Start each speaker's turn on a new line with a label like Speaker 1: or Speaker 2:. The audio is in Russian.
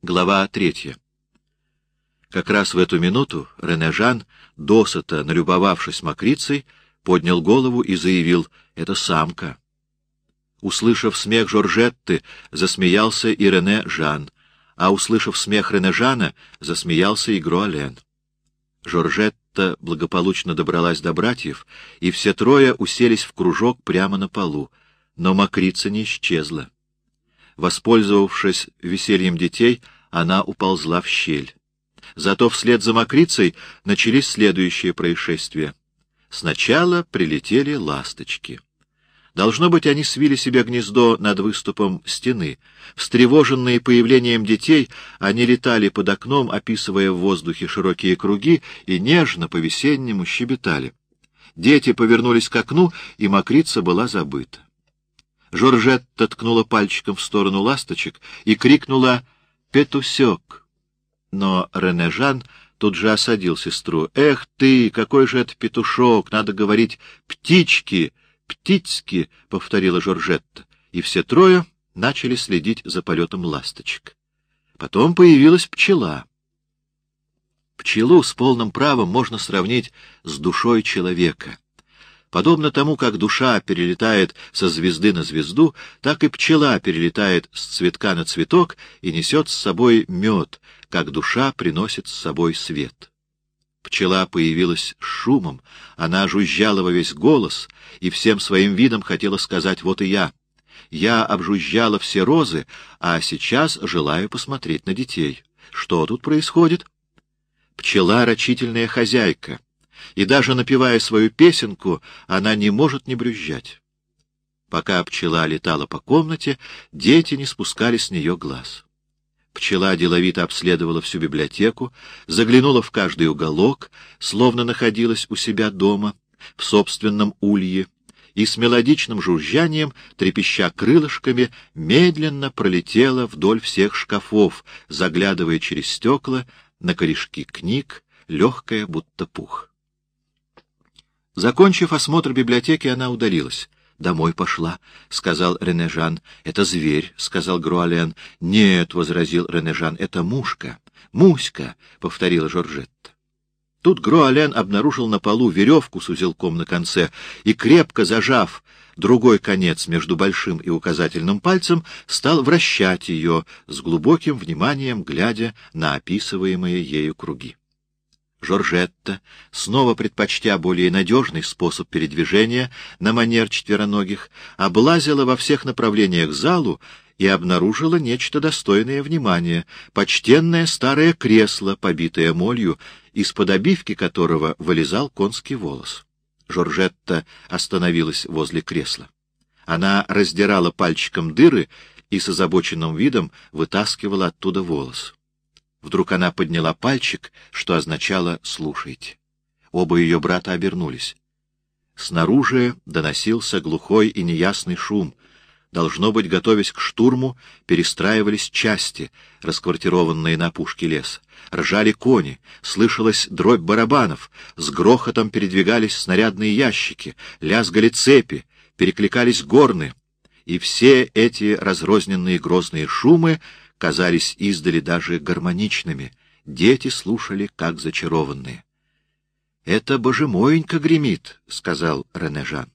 Speaker 1: Глава третья. Как раз в эту минуту Рене Жан, досыта налюбовавшись мокрицей, поднял голову и заявил — это самка. Услышав смех Жоржетты, засмеялся и Рене Жан, а, услышав смех Рене Жана, засмеялся и Груален. Жоржетта благополучно добралась до братьев, и все трое уселись в кружок прямо на полу, но мокрица не исчезла. Воспользовавшись весельем детей, она уползла в щель. Зато вслед за мокрицей начались следующие происшествия. Сначала прилетели ласточки. Должно быть, они свили себе гнездо над выступом стены. Встревоженные появлением детей, они летали под окном, описывая в воздухе широкие круги, и нежно по-весеннему щебетали. Дети повернулись к окну, и мокрица была забыта. Жоржетта ткнула пальчиком в сторону ласточек и крикнула «Петусек!». Но Рене Жан тут же осадил сестру. «Эх ты, какой же это петушок! Надо говорить «птички!» «Птицки!» — повторила Жоржетта, и все трое начали следить за полетом ласточек. Потом появилась пчела. Пчелу с полным правом можно сравнить с душой человека. Подобно тому, как душа перелетает со звезды на звезду, так и пчела перелетает с цветка на цветок и несет с собой мед, как душа приносит с собой свет. Пчела появилась с шумом, она жужжала во весь голос и всем своим видом хотела сказать «вот и я». Я обжужжала все розы, а сейчас желаю посмотреть на детей. Что тут происходит? Пчела — рачительная хозяйка и даже напевая свою песенку, она не может не брюзжать. Пока пчела летала по комнате, дети не спускали с нее глаз. Пчела деловито обследовала всю библиотеку, заглянула в каждый уголок, словно находилась у себя дома, в собственном улье, и с мелодичным жужжанием, трепеща крылышками, медленно пролетела вдоль всех шкафов, заглядывая через стекла на корешки книг, легкая, будто пух. Закончив осмотр библиотеки, она удалилась. «Домой пошла», — сказал Ренежан. «Это зверь», — сказал Груален. «Нет», — возразил Ренежан, — «это мушка». «Муська», — повторила Жоржетта. Тут Груален обнаружил на полу веревку с узелком на конце и, крепко зажав другой конец между большим и указательным пальцем, стал вращать ее с глубоким вниманием, глядя на описываемые ею круги. Жоржетта, снова предпочтя более надежный способ передвижения на манер четвероногих, облазила во всех направлениях залу и обнаружила нечто достойное внимания — почтенное старое кресло, побитое молью, из-под обивки которого вылезал конский волос. Жоржетта остановилась возле кресла. Она раздирала пальчиком дыры и с озабоченным видом вытаскивала оттуда волос. Вдруг она подняла пальчик, что означало «слушайте». Оба ее брата обернулись. Снаружи доносился глухой и неясный шум. Должно быть, готовясь к штурму, перестраивались части, расквартированные на опушке леса. Ржали кони, слышалась дробь барабанов, с грохотом передвигались снарядные ящики, лязгали цепи, перекликались горны. И все эти разрозненные грозные шумы казались издали даже гармоничными. Дети слушали, как зачарованные. — Это, боже моенька, гремит, — сказал Ренежан.